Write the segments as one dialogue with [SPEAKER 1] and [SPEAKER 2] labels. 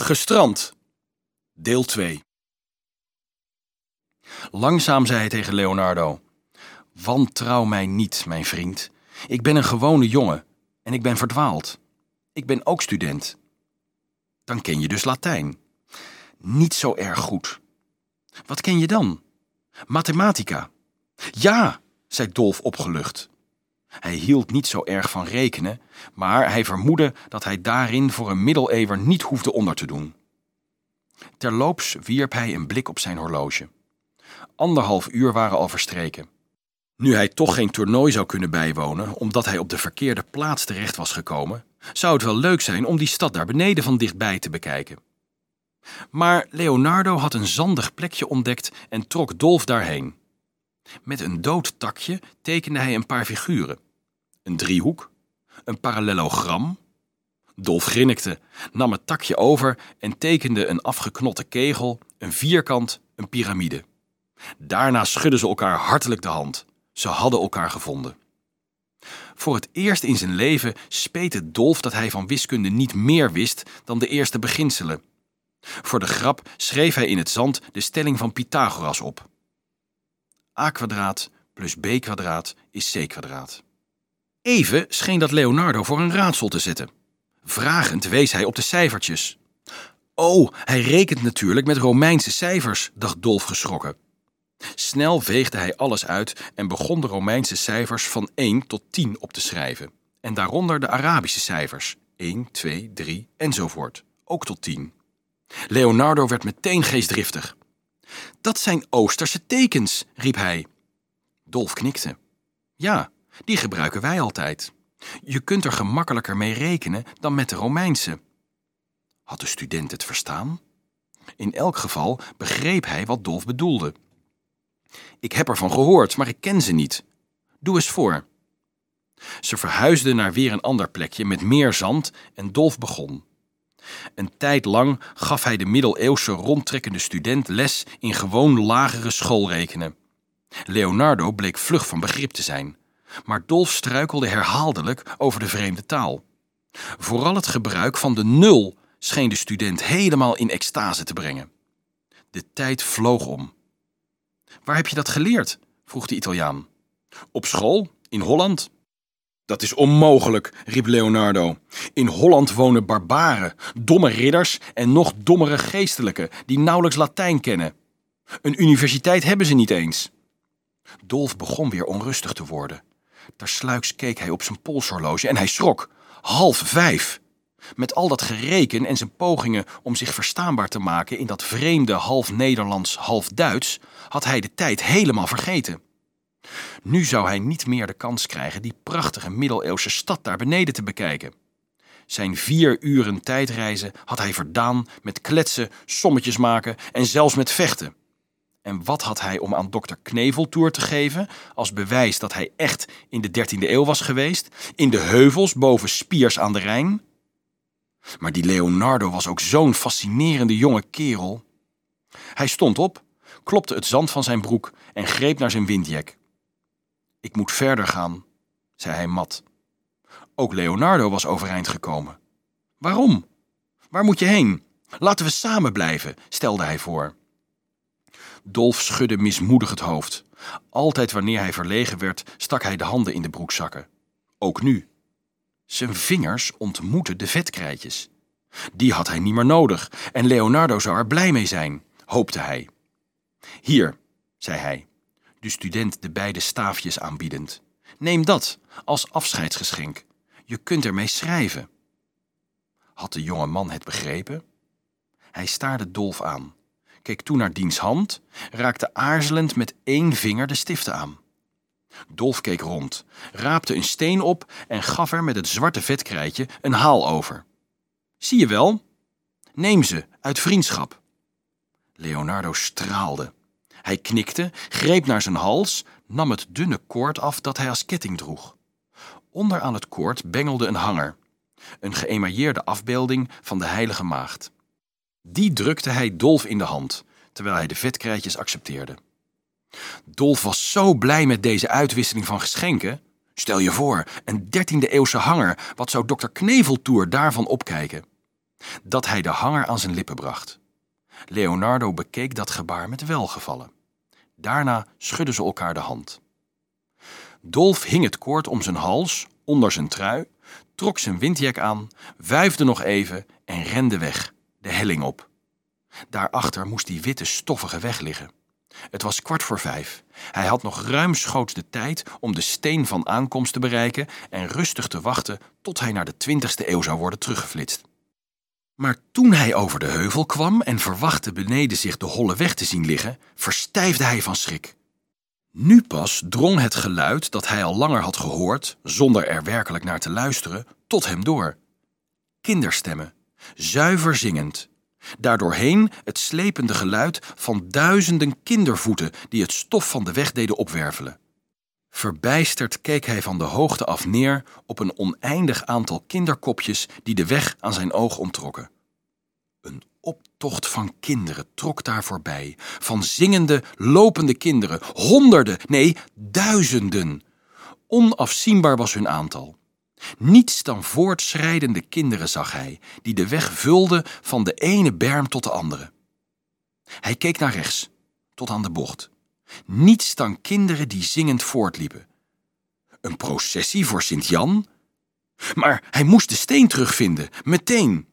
[SPEAKER 1] Gestrand. Deel 2. Langzaam zei hij tegen Leonardo: Wantrouw mij niet, mijn vriend. Ik ben een gewone jongen en ik ben verdwaald. Ik ben ook student. Dan ken je dus Latijn. Niet zo erg goed. Wat ken je dan? Mathematica. Ja, zei Dolf opgelucht. Hij hield niet zo erg van rekenen, maar hij vermoedde dat hij daarin voor een middeleeuwer niet hoefde onder te doen. Terloops wierp hij een blik op zijn horloge. Anderhalf uur waren al verstreken. Nu hij toch geen toernooi zou kunnen bijwonen, omdat hij op de verkeerde plaats terecht was gekomen, zou het wel leuk zijn om die stad daar beneden van dichtbij te bekijken. Maar Leonardo had een zandig plekje ontdekt en trok Dolf daarheen. Met een dood takje tekende hij een paar figuren. Een driehoek, een parallelogram. Dolf grinnikte, nam het takje over en tekende een afgeknotte kegel, een vierkant, een piramide. Daarna schudden ze elkaar hartelijk de hand. Ze hadden elkaar gevonden. Voor het eerst in zijn leven speet het Dolf dat hij van wiskunde niet meer wist dan de eerste beginselen. Voor de grap schreef hij in het zand de stelling van Pythagoras op a kwadraat plus b kwadraat is c kwadraat. Even scheen dat Leonardo voor een raadsel te zitten. Vragend wees hij op de cijfertjes. Oh, hij rekent natuurlijk met Romeinse cijfers, dacht Dolf geschrokken. Snel veegde hij alles uit en begon de Romeinse cijfers van 1 tot 10 op te schrijven. En daaronder de Arabische cijfers 1, 2, 3 enzovoort, ook tot 10. Leonardo werd meteen geestdriftig. Dat zijn Oosterse tekens, riep hij. Dolf knikte. Ja, die gebruiken wij altijd. Je kunt er gemakkelijker mee rekenen dan met de Romeinse. Had de student het verstaan? In elk geval begreep hij wat Dolf bedoelde. Ik heb ervan gehoord, maar ik ken ze niet. Doe eens voor. Ze verhuisden naar weer een ander plekje met meer zand en Dolf begon. Een tijd lang gaf hij de middeleeuwse rondtrekkende student les in gewoon lagere schoolrekenen. Leonardo bleek vlug van begrip te zijn, maar Dolf struikelde herhaaldelijk over de vreemde taal. Vooral het gebruik van de nul scheen de student helemaal in extase te brengen. De tijd vloog om. Waar heb je dat geleerd? vroeg de Italiaan. Op school, in Holland. Dat is onmogelijk, riep Leonardo. In Holland wonen barbaren, domme ridders en nog dommere geestelijken die nauwelijks Latijn kennen. Een universiteit hebben ze niet eens. Dolf begon weer onrustig te worden. Tersluiks keek hij op zijn polshorloge en hij schrok. Half vijf. Met al dat gereken en zijn pogingen om zich verstaanbaar te maken in dat vreemde half Nederlands, half Duits, had hij de tijd helemaal vergeten. Nu zou hij niet meer de kans krijgen die prachtige middeleeuwse stad daar beneden te bekijken. Zijn vier uren tijdreizen had hij verdaan met kletsen, sommetjes maken en zelfs met vechten. En wat had hij om aan dokter Kneveltour te geven als bewijs dat hij echt in de 13e eeuw was geweest, in de heuvels boven Spiers aan de Rijn? Maar die Leonardo was ook zo'n fascinerende jonge kerel. Hij stond op, klopte het zand van zijn broek en greep naar zijn windjek. Ik moet verder gaan, zei hij mat. Ook Leonardo was overeind gekomen. Waarom? Waar moet je heen? Laten we samen blijven, stelde hij voor. Dolf schudde mismoedig het hoofd. Altijd wanneer hij verlegen werd, stak hij de handen in de broekzakken. Ook nu. Zijn vingers ontmoetten de vetkrijtjes. Die had hij niet meer nodig en Leonardo zou er blij mee zijn, hoopte hij. Hier, zei hij, de student de beide staafjes aanbiedend. Neem dat als afscheidsgeschenk. Je kunt ermee schrijven. Had de jonge man het begrepen? Hij staarde Dolf aan, keek toen naar diens hand, raakte aarzelend met één vinger de stiften aan. Dolf keek rond, raapte een steen op en gaf er met het zwarte vetkrijtje een haal over. Zie je wel? Neem ze, uit vriendschap. Leonardo straalde. Hij knikte, greep naar zijn hals, nam het dunne koord af dat hij als ketting droeg. Onder aan het koord bengelde een hanger, een geëmailleerde afbeelding van de heilige maagd. Die drukte hij Dolf in de hand, terwijl hij de vetkrijtjes accepteerde. Dolf was zo blij met deze uitwisseling van geschenken. Stel je voor, een dertiende eeuwse hanger, wat zou dokter Kneveltoer daarvan opkijken? dat hij de hanger aan zijn lippen bracht. Leonardo bekeek dat gebaar met welgevallen. Daarna schudden ze elkaar de hand. Dolf hing het koord om zijn hals, onder zijn trui, trok zijn windjek aan, wuifde nog even en rende weg, de helling op. Daarachter moest die witte stoffige weg liggen. Het was kwart voor vijf. Hij had nog ruimschoots de tijd om de steen van aankomst te bereiken en rustig te wachten tot hij naar de twintigste eeuw zou worden teruggeflitst. Maar toen hij over de heuvel kwam en verwachtte beneden zich de holle weg te zien liggen, verstijfde hij van schrik. Nu pas drong het geluid dat hij al langer had gehoord, zonder er werkelijk naar te luisteren, tot hem door. Kinderstemmen, zuiver zingend. Daardoorheen het slepende geluid van duizenden kindervoeten die het stof van de weg deden opwervelen. Verbijsterd keek hij van de hoogte af neer op een oneindig aantal kinderkopjes die de weg aan zijn oog onttrokken. Een optocht van kinderen trok daar voorbij, van zingende, lopende kinderen, honderden, nee, duizenden. Onafzienbaar was hun aantal. Niets dan voortschrijdende kinderen zag hij, die de weg vulden van de ene berm tot de andere. Hij keek naar rechts, tot aan de bocht. Niets dan kinderen die zingend voortliepen. Een processie voor Sint-Jan? Maar hij moest de steen terugvinden, meteen.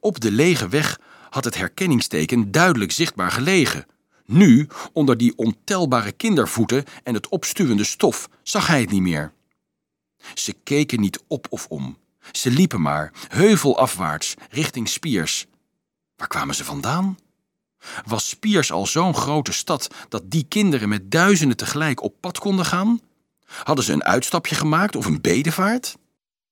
[SPEAKER 1] Op de lege weg had het herkenningsteken duidelijk zichtbaar gelegen. Nu, onder die ontelbare kindervoeten en het opstuwende stof, zag hij het niet meer. Ze keken niet op of om. Ze liepen maar, heuvelafwaarts, richting Spiers. Waar kwamen ze vandaan? Was Spiers al zo'n grote stad dat die kinderen met duizenden tegelijk op pad konden gaan? Hadden ze een uitstapje gemaakt of een bedevaart?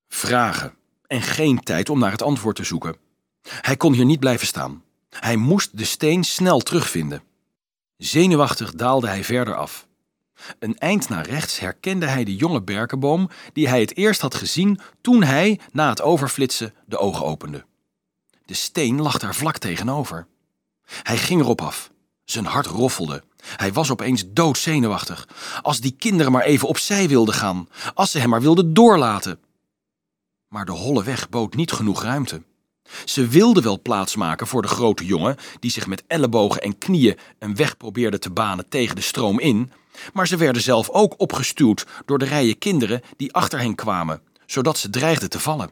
[SPEAKER 1] Vragen en geen tijd om naar het antwoord te zoeken. Hij kon hier niet blijven staan. Hij moest de steen snel terugvinden. Zenuwachtig daalde hij verder af. Een eind naar rechts herkende hij de jonge berkenboom die hij het eerst had gezien toen hij, na het overflitsen, de ogen opende. De steen lag daar vlak tegenover. Hij ging erop af. Zijn hart roffelde. Hij was opeens doodzenuwachtig. Als die kinderen maar even opzij wilden gaan, als ze hem maar wilden doorlaten. Maar de holle weg bood niet genoeg ruimte. Ze wilden wel plaatsmaken voor de grote jongen, die zich met ellebogen en knieën een weg probeerde te banen tegen de stroom in, maar ze werden zelf ook opgestuwd door de rijen kinderen die achter hen kwamen, zodat ze dreigden te vallen.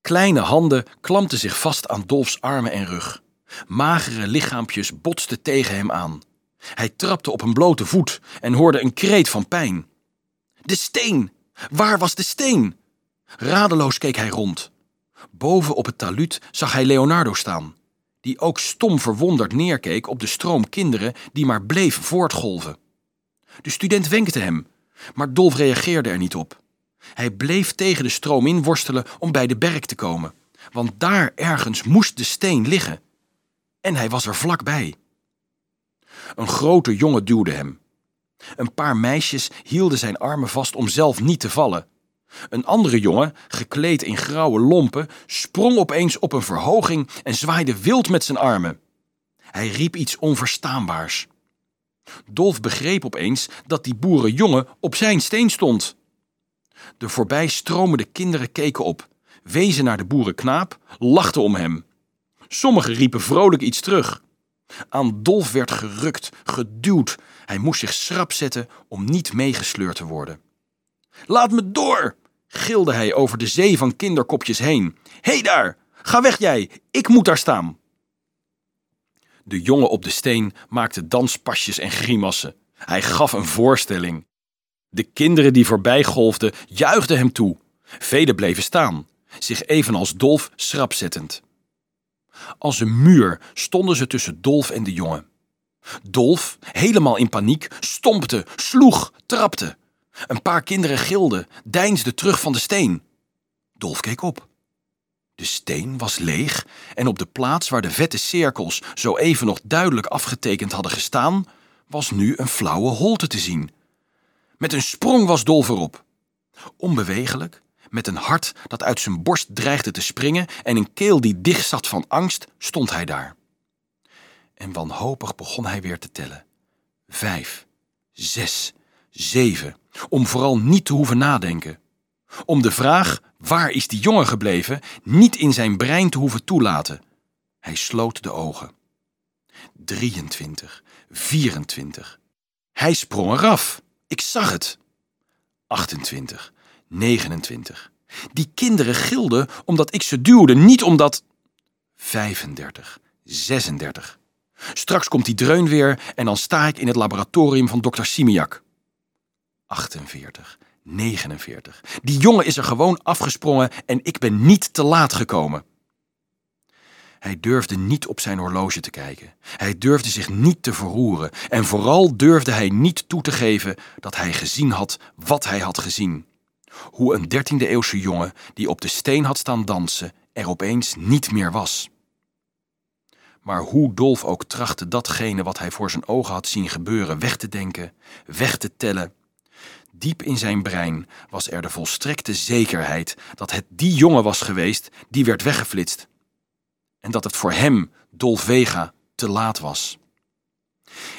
[SPEAKER 1] Kleine handen klampten zich vast aan Dolfs armen en rug. Magere lichaampjes botsten tegen hem aan. Hij trapte op een blote voet en hoorde een kreet van pijn. De steen! Waar was de steen? Radeloos keek hij rond. Boven op het taluut zag hij Leonardo staan, die ook stom verwonderd neerkeek op de stroom kinderen die maar bleef voortgolven. De student wenkte hem, maar Dolf reageerde er niet op. Hij bleef tegen de stroom in worstelen om bij de berk te komen, want daar ergens moest de steen liggen. En hij was er vlakbij. Een grote jongen duwde hem. Een paar meisjes hielden zijn armen vast om zelf niet te vallen. Een andere jongen, gekleed in grauwe lompen, sprong opeens op een verhoging en zwaaide wild met zijn armen. Hij riep iets onverstaanbaars. Dolf begreep opeens dat die boerenjongen op zijn steen stond. De voorbij stromende kinderen keken op, wezen naar de boerenknaap, lachten om hem. Sommigen riepen vrolijk iets terug. Aan Dolf werd gerukt, geduwd. Hij moest zich schrap zetten om niet meegesleurd te worden. Laat me door! gilde hij over de zee van kinderkopjes heen. Hé hey daar! Ga weg jij! Ik moet daar staan! De jongen op de steen maakte danspasjes en grimassen. Hij gaf een voorstelling. De kinderen die voorbij golfden juichten hem toe. Velen bleven staan, zich evenals Dolf schrap zettend. Als een muur stonden ze tussen Dolf en de jongen. Dolf, helemaal in paniek, stompte, sloeg, trapte. Een paar kinderen gilden, deinsden terug van de steen. Dolf keek op. De steen was leeg en op de plaats waar de vette cirkels zo even nog duidelijk afgetekend hadden gestaan, was nu een flauwe holte te zien. Met een sprong was Dolf erop. Onbewegelijk, met een hart dat uit zijn borst dreigde te springen en een keel die dicht zat van angst, stond hij daar. En wanhopig begon hij weer te tellen. Vijf, zes, zeven, om vooral niet te hoeven nadenken. om de vraag waar is die jongen gebleven niet in zijn brein te hoeven toelaten. Hij sloot de ogen. 23, 24. Hij sprong eraf. Ik zag het. 28, 29. Die kinderen gilden omdat ik ze duwde, niet omdat. 35, 36. Straks komt die dreun weer en dan sta ik in het laboratorium van dokter Simiak. 48, 49. Die jongen is er gewoon afgesprongen en ik ben niet te laat gekomen. Hij durfde niet op zijn horloge te kijken. Hij durfde zich niet te verroeren. En vooral durfde hij niet toe te geven dat hij gezien had wat hij had gezien. Hoe een dertiende eeuwse jongen die op de steen had staan dansen er opeens niet meer was. Maar hoe Dolf ook trachtte datgene wat hij voor zijn ogen had zien gebeuren weg te denken, weg te tellen, diep in zijn brein was er de volstrekte zekerheid dat het die jongen was geweest die werd weggeflitst. En dat het voor hem, Dolf Vega, te laat was.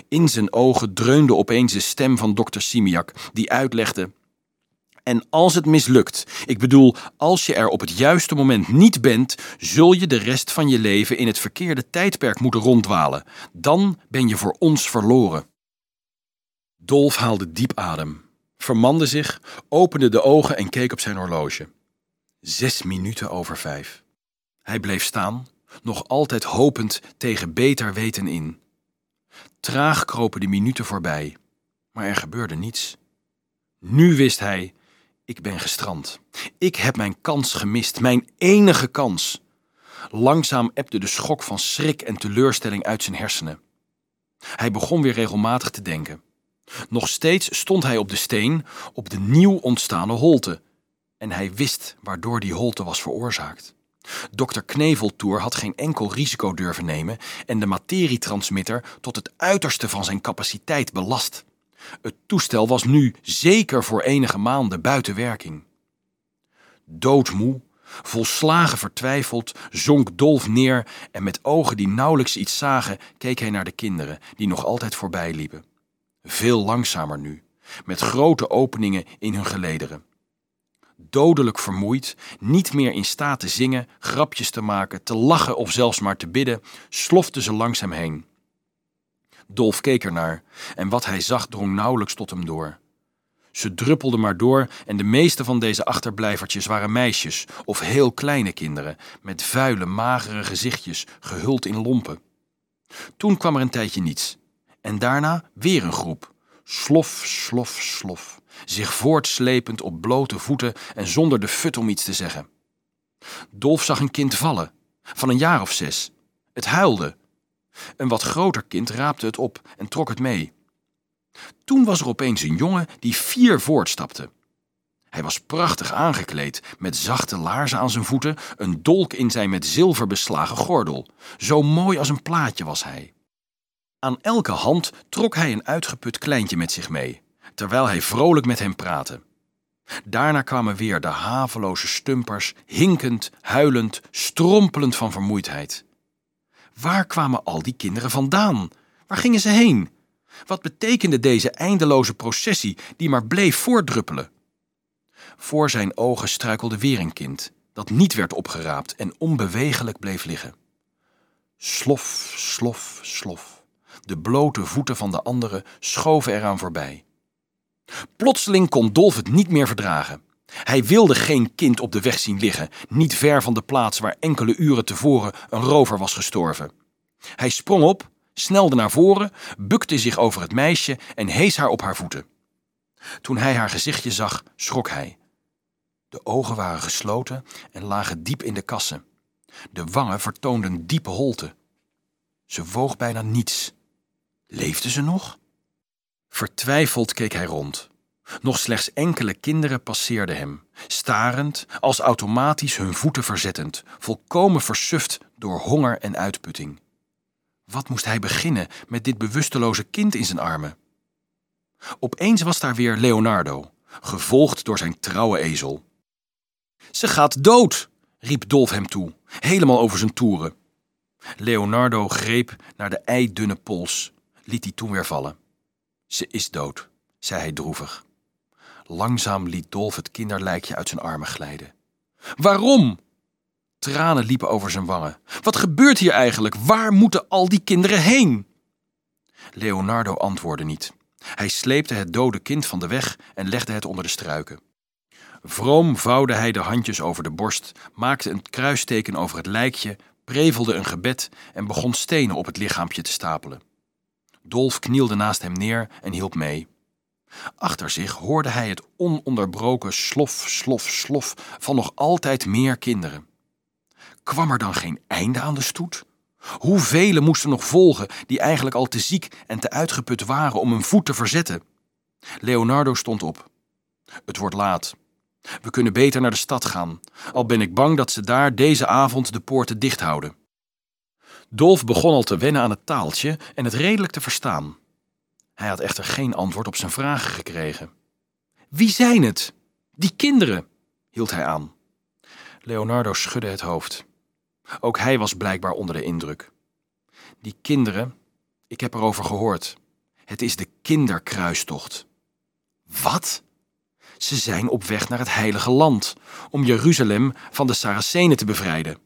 [SPEAKER 1] In zijn ogen dreunde opeens de stem van dokter Simiak, die uitlegde en als het mislukt, ik bedoel, als je er op het juiste moment niet bent, zul je de rest van je leven in het verkeerde tijdperk moeten rondwalen. Dan ben je voor ons verloren. Dolf haalde diep adem, vermande zich, opende de ogen en keek op zijn horloge. Zes minuten over vijf. Hij bleef staan, nog altijd hopend tegen beter weten in. Traag kropen de minuten voorbij, maar er gebeurde niets. Nu wist hij ik ben gestrand. Ik heb mijn kans gemist, mijn enige kans. Langzaam ebde de schok van schrik en teleurstelling uit zijn hersenen. Hij begon weer regelmatig te denken. Nog steeds stond hij op de steen, op de nieuw ontstane holte. En hij wist waardoor die holte was veroorzaakt. Dr. Kneveltoer had geen enkel risico durven nemen en de materietransmitter tot het uiterste van zijn capaciteit belast. Het toestel was nu zeker voor enige maanden buiten werking. Doodmoe, volslagen vertwijfeld, zonk Dolf neer en met ogen die nauwelijks iets zagen, keek hij naar de kinderen die nog altijd voorbij liepen. Veel langzamer nu, met grote openingen in hun gelederen. Dodelijk vermoeid, niet meer in staat te zingen, grapjes te maken, te lachen of zelfs maar te bidden, sloften ze langs hem heen. Dolf keek ernaar en wat hij zag drong nauwelijks tot hem door. Ze druppelden maar door en de meeste van deze achterblijvertjes waren meisjes of heel kleine kinderen met vuile, magere gezichtjes gehuld in lompen. Toen kwam er een tijdje niets en daarna weer een groep. Slof, slof, slof, zich voortslepend op blote voeten en zonder de fut om iets te zeggen. Dolf zag een kind vallen, van een jaar of zes. Het huilde een wat groter kind raapte het op en trok het mee. Toen was er opeens een jongen die vier voortstapte. Hij was prachtig aangekleed, met zachte laarzen aan zijn voeten, een dolk in zijn met zilver beslagen gordel. Zo mooi als een plaatje was hij. Aan elke hand trok hij een uitgeput kleintje met zich mee, terwijl hij vrolijk met hem praatte. Daarna kwamen weer de haveloze stumpers, hinkend, huilend, strompelend van vermoeidheid. Waar kwamen al die kinderen vandaan? Waar gingen ze heen? Wat betekende deze eindeloze processie die maar bleef voortdruppelen? Voor zijn ogen struikelde weer een kind, dat niet werd opgeraapt en onbewegelijk bleef liggen. Slof, slof, slof. De blote voeten van de anderen schoven eraan voorbij. Plotseling kon Dolf het niet meer verdragen. Hij wilde geen kind op de weg zien liggen, niet ver van de plaats waar enkele uren tevoren een rover was gestorven. Hij sprong op, snelde naar voren, bukte zich over het meisje en hees haar op haar voeten. Toen hij haar gezichtje zag, schrok hij. De ogen waren gesloten en lagen diep in de kassen. De wangen vertoonden diepe holte. Ze woog bijna niets. Leefde ze nog? Vertwijfeld keek hij rond. Nog slechts enkele kinderen passeerden hem, starend, als automatisch hun voeten verzettend, volkomen versuft door honger en uitputting. Wat moest hij beginnen met dit bewusteloze kind in zijn armen? Opeens was daar weer Leonardo, gevolgd door zijn trouwe ezel. Ze gaat dood, riep Dolf hem toe, helemaal over zijn toeren. Leonardo greep naar de eidunne pols, liet die toen weer vallen. Ze is dood, zei hij droevig. Langzaam liet Dolf het kinderlijkje uit zijn armen glijden. Waarom? Tranen liepen over zijn wangen. Wat gebeurt hier eigenlijk? Waar moeten al die kinderen heen? Leonardo antwoordde niet. Hij sleepte het dode kind van de weg en legde het onder de struiken. Vroom vouwde hij de handjes over de borst, maakte een kruisteken over het lijkje, prevelde een gebed en begon stenen op het lichaampje te stapelen. Dolf knielde naast hem neer en hielp mee. Achter zich hoorde hij het ononderbroken slof, slof, slof van nog altijd meer kinderen. Kwam er dan geen einde aan de stoet? Hoeveel moesten nog volgen die eigenlijk al te ziek en te uitgeput waren om een voet te verzetten? Leonardo stond op. Het wordt laat. We kunnen beter naar de stad gaan, al ben ik bang dat ze daar deze avond de poorten dicht houden. Dolf begon al te wennen aan het taaltje en het redelijk te verstaan. Hij had echter geen antwoord op zijn vragen gekregen. Wie zijn het? Die kinderen, hield hij aan. Leonardo schudde het hoofd. Ook hij was blijkbaar onder de indruk. Die kinderen, ik heb erover gehoord. Het is de kinderkruistocht. Wat? Ze zijn op weg naar het heilige land, om Jeruzalem van de Saracenen te bevrijden.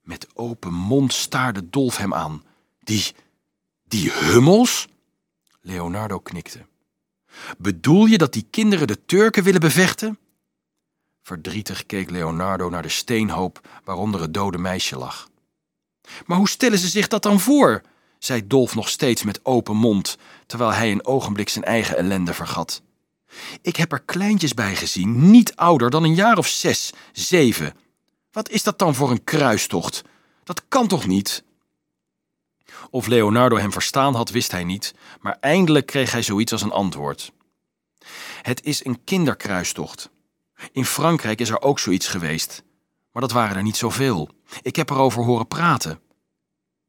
[SPEAKER 1] Met open mond staarde Dolf hem aan. Die, die hummels? Leonardo knikte. Bedoel je dat die kinderen de Turken willen bevechten? Verdrietig keek Leonardo naar de steenhoop waaronder het dode meisje lag. Maar hoe stellen ze zich dat dan voor? zei Dolf nog steeds met open mond, terwijl hij een ogenblik zijn eigen ellende vergat. Ik heb er kleintjes bij gezien, niet ouder dan een jaar of zes, zeven. Wat is dat dan voor een kruistocht? Dat kan toch niet? Of Leonardo hem verstaan had, wist hij niet, maar eindelijk kreeg hij zoiets als een antwoord. Het is een kinderkruistocht. In Frankrijk is er ook zoiets geweest, maar dat waren er niet zoveel. Ik heb erover horen praten.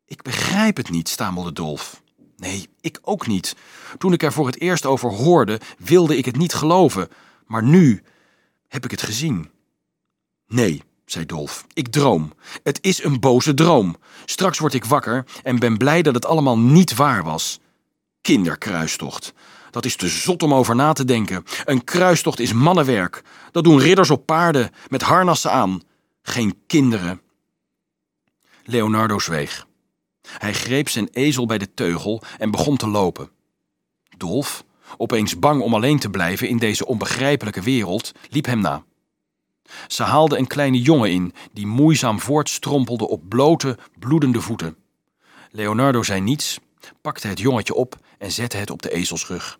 [SPEAKER 1] Ik begrijp het niet, stamelde Dolf. Nee, ik ook niet. Toen ik er voor het eerst over hoorde, wilde ik het niet geloven, maar nu heb ik het gezien. Nee, zei Dolf, ik droom. Het is een boze droom. Straks word ik wakker en ben blij dat het allemaal niet waar was. Kinderkruistocht. Dat is te zot om over na te denken. Een kruistocht is mannenwerk. Dat doen ridders op paarden, met harnassen aan. Geen kinderen. Leonardo zweeg. Hij greep zijn ezel bij de teugel en begon te lopen. Dolf, opeens bang om alleen te blijven in deze onbegrijpelijke wereld, liep hem na. Ze haalde een kleine jongen in, die moeizaam voortstrompelde op blote, bloedende voeten. Leonardo zei niets, pakte het jongetje op en zette het op de ezelsrug.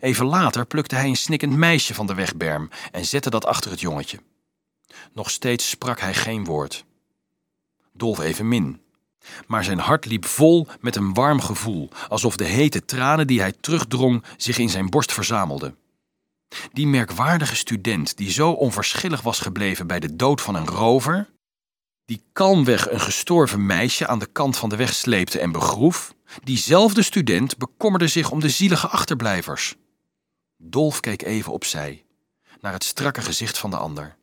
[SPEAKER 1] Even later plukte hij een snikkend meisje van de wegberm en zette dat achter het jongetje. Nog steeds sprak hij geen woord. Dolf evenmin. Maar zijn hart liep vol met een warm gevoel, alsof de hete tranen die hij terugdrong zich in zijn borst verzamelden. Die merkwaardige student die zo onverschillig was gebleven bij de dood van een rover, die kalmweg een gestorven meisje aan de kant van de weg sleepte en begroef, diezelfde student bekommerde zich om de zielige achterblijvers. Dolf keek even opzij, naar het strakke gezicht van de ander.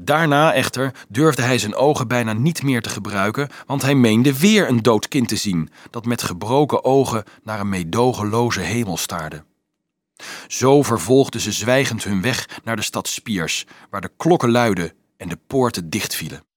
[SPEAKER 1] Daarna echter durfde hij zijn ogen bijna niet meer te gebruiken, want hij meende weer een dood kind te zien, dat met gebroken ogen naar een meedogenloze hemel staarde. Zo vervolgden ze zwijgend hun weg naar de stad Spiers, waar de klokken luidden en de poorten dichtvielen.